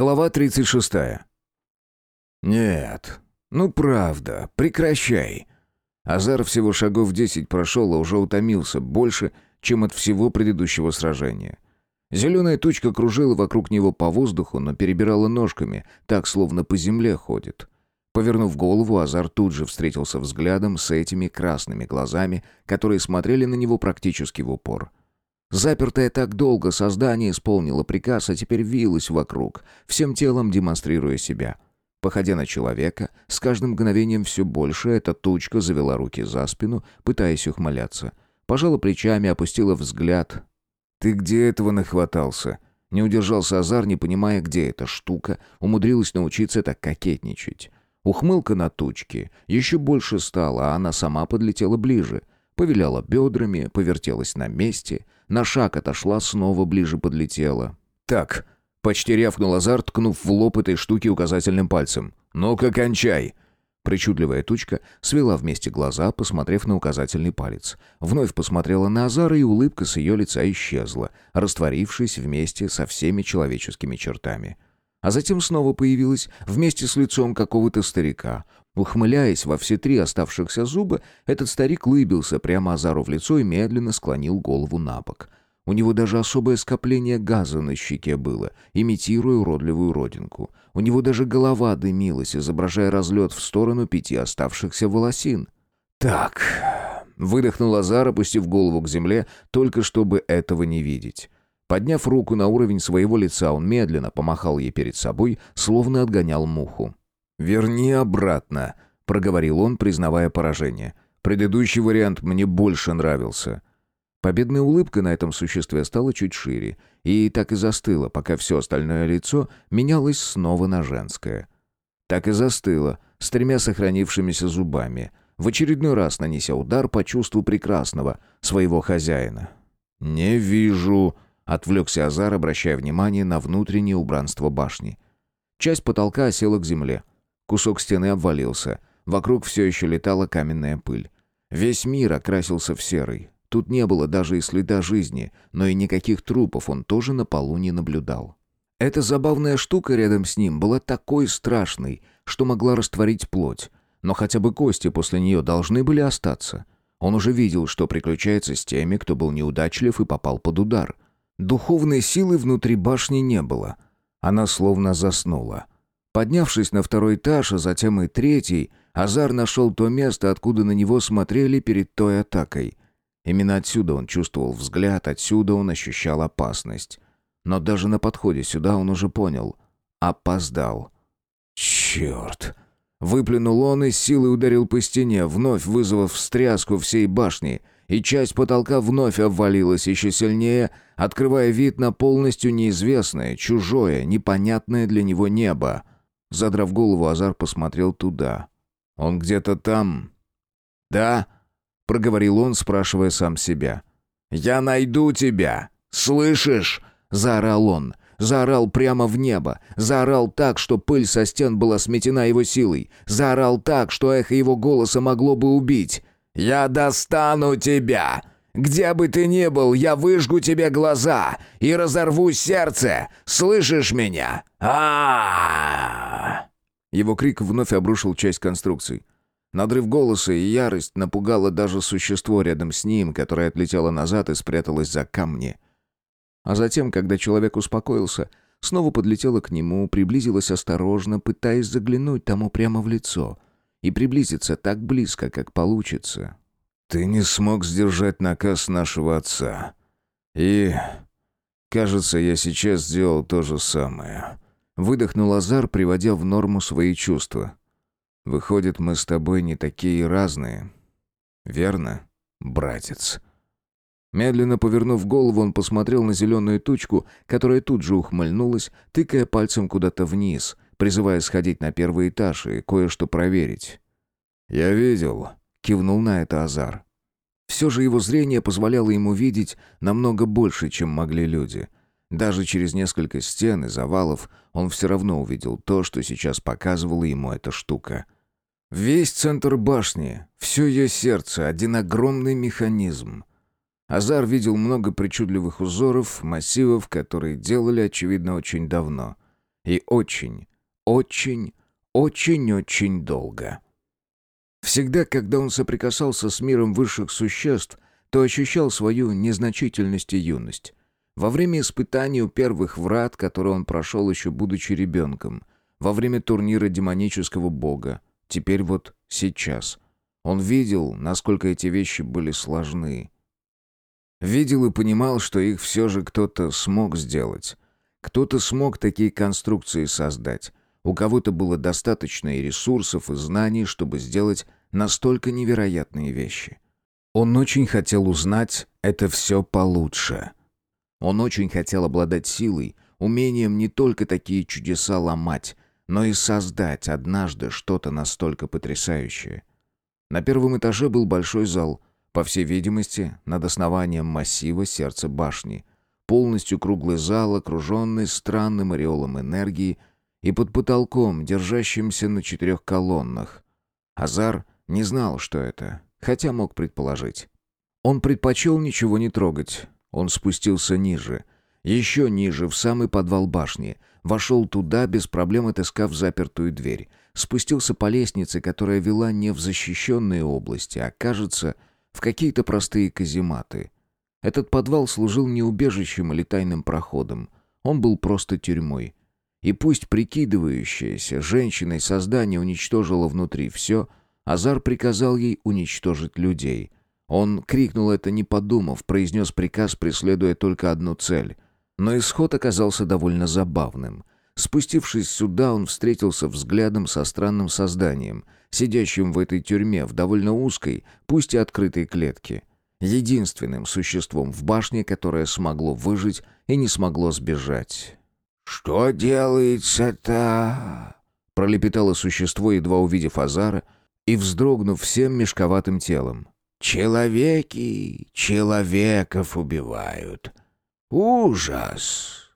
Глава 36. «Нет, ну правда, прекращай». Азар всего шагов десять прошел, а уже утомился больше, чем от всего предыдущего сражения. Зеленая тучка кружила вокруг него по воздуху, но перебирала ножками, так, словно по земле ходит. Повернув голову, Азар тут же встретился взглядом с этими красными глазами, которые смотрели на него практически в упор. Запертое так долго создание исполнило приказ, а теперь вилось вокруг, всем телом демонстрируя себя. Походя на человека, с каждым мгновением все больше эта тучка завела руки за спину, пытаясь ухмыляться. Пожала плечами, опустила взгляд. «Ты где этого нахватался?» Не удержался Азар, не понимая, где эта штука, умудрилась научиться так кокетничать. Ухмылка на тучке еще больше стала, а она сама подлетела ближе. Повиляла бедрами, повертелась на месте — на шаг отошла, снова ближе подлетела. «Так», — почти рявкнул Азар, ткнув в лоб этой штуки указательным пальцем. «Ну-ка, кончай!» Причудливая тучка свела вместе глаза, посмотрев на указательный палец. Вновь посмотрела на Азара, и улыбка с ее лица исчезла, растворившись вместе со всеми человеческими чертами. А затем снова появилась вместе с лицом какого-то старика. Ухмыляясь во все три оставшихся зуба, этот старик лыбился прямо Азару в лицо и медленно склонил голову на бок. У него даже особое скопление газа на щеке было, имитируя уродливую родинку. У него даже голова дымилась, изображая разлет в сторону пяти оставшихся волосин. «Так...» — выдохнул Азар, опустив голову к земле, только чтобы этого не видеть. Подняв руку на уровень своего лица, он медленно помахал ей перед собой, словно отгонял муху. «Верни обратно», — проговорил он, признавая поражение. «Предыдущий вариант мне больше нравился». Победная улыбка на этом существе стала чуть шире, и так и застыла, пока все остальное лицо менялось снова на женское. Так и застыла, с тремя сохранившимися зубами, в очередной раз нанеся удар по чувству прекрасного, своего хозяина. «Не вижу», — отвлекся Азар, обращая внимание на внутреннее убранство башни. Часть потолка осела к земле, Кусок стены обвалился. Вокруг все еще летала каменная пыль. Весь мир окрасился в серый. Тут не было даже и следа жизни, но и никаких трупов он тоже на полу не наблюдал. Эта забавная штука рядом с ним была такой страшной, что могла растворить плоть. Но хотя бы кости после нее должны были остаться. Он уже видел, что приключается с теми, кто был неудачлив и попал под удар. Духовной силы внутри башни не было. Она словно заснула. Поднявшись на второй этаж, а затем и третий, Азар нашел то место, откуда на него смотрели перед той атакой. Именно отсюда он чувствовал взгляд, отсюда он ощущал опасность. Но даже на подходе сюда он уже понял. Опоздал. «Черт!» Выплюнул он и силой ударил по стене, вновь вызвав встряску всей башни, и часть потолка вновь обвалилась еще сильнее, открывая вид на полностью неизвестное, чужое, непонятное для него небо. Задрав голову, Азар посмотрел туда. «Он где-то там?» «Да?» — проговорил он, спрашивая сам себя. «Я найду тебя! Слышишь?» — заорал он. Заорал прямо в небо. Заорал так, что пыль со стен была сметена его силой. Заорал так, что эхо его голоса могло бы убить. «Я достану тебя! Где бы ты ни был, я выжгу тебе глаза и разорву сердце. Слышишь меня? а Его крик вновь обрушил часть конструкций. Надрыв голоса и ярость напугало даже существо рядом с ним, которое отлетело назад и спряталось за камни. А затем, когда человек успокоился, снова подлетела к нему, приблизилась осторожно, пытаясь заглянуть тому прямо в лицо. И приблизиться так близко, как получится. Ты не смог сдержать наказ нашего отца. И, кажется, я сейчас сделал то же самое. Выдохнул Азар, приводя в норму свои чувства. Выходит, мы с тобой не такие разные. Верно, братец? Медленно повернув голову, он посмотрел на зеленую тучку, которая тут же ухмыльнулась, тыкая пальцем куда-то вниз, призывая сходить на первый этаж и кое-что проверить. «Я видел», Кивнул на это Азар. Все же его зрение позволяло ему видеть намного больше, чем могли люди. Даже через несколько стен и завалов он все равно увидел то, что сейчас показывала ему эта штука. Весь центр башни, все ее сердце, один огромный механизм. Азар видел много причудливых узоров, массивов, которые делали, очевидно, очень давно. И очень, очень, очень-очень долго. Всегда, когда он соприкасался с миром высших существ, то ощущал свою незначительность и юность. Во время испытаний у первых врат, которые он прошел еще будучи ребенком, во время турнира демонического бога, теперь вот сейчас. Он видел, насколько эти вещи были сложны. Видел и понимал, что их все же кто-то смог сделать. Кто-то смог такие конструкции создать. У кого-то было достаточно и ресурсов, и знаний, чтобы сделать настолько невероятные вещи. Он очень хотел узнать это все получше. Он очень хотел обладать силой, умением не только такие чудеса ломать, но и создать однажды что-то настолько потрясающее. На первом этаже был большой зал, по всей видимости, над основанием массива сердца башни. Полностью круглый зал, окруженный странным ореолом энергии и под потолком, держащимся на четырех колоннах. Азар не знал, что это, хотя мог предположить. Он предпочел ничего не трогать. Он спустился ниже. Еще ниже, в самый подвал башни. Вошел туда, без проблем отыскав запертую дверь. Спустился по лестнице, которая вела не в защищенные области, а, кажется, в какие-то простые казематы. Этот подвал служил не убежищем или тайным проходом. Он был просто тюрьмой. И пусть прикидывающаяся женщиной создание уничтожило внутри все, Азар приказал ей уничтожить людей. Он крикнул это не подумав, произнес приказ, преследуя только одну цель. Но исход оказался довольно забавным. Спустившись сюда, он встретился взглядом со странным созданием, сидящим в этой тюрьме в довольно узкой, пусть и открытой клетке. Единственным существом в башне, которое смогло выжить и не смогло сбежать. «Что делается-то?» пролепетало существо, едва увидев Азара, и вздрогнув всем мешковатым телом. «Человеки человеков убивают. Ужас!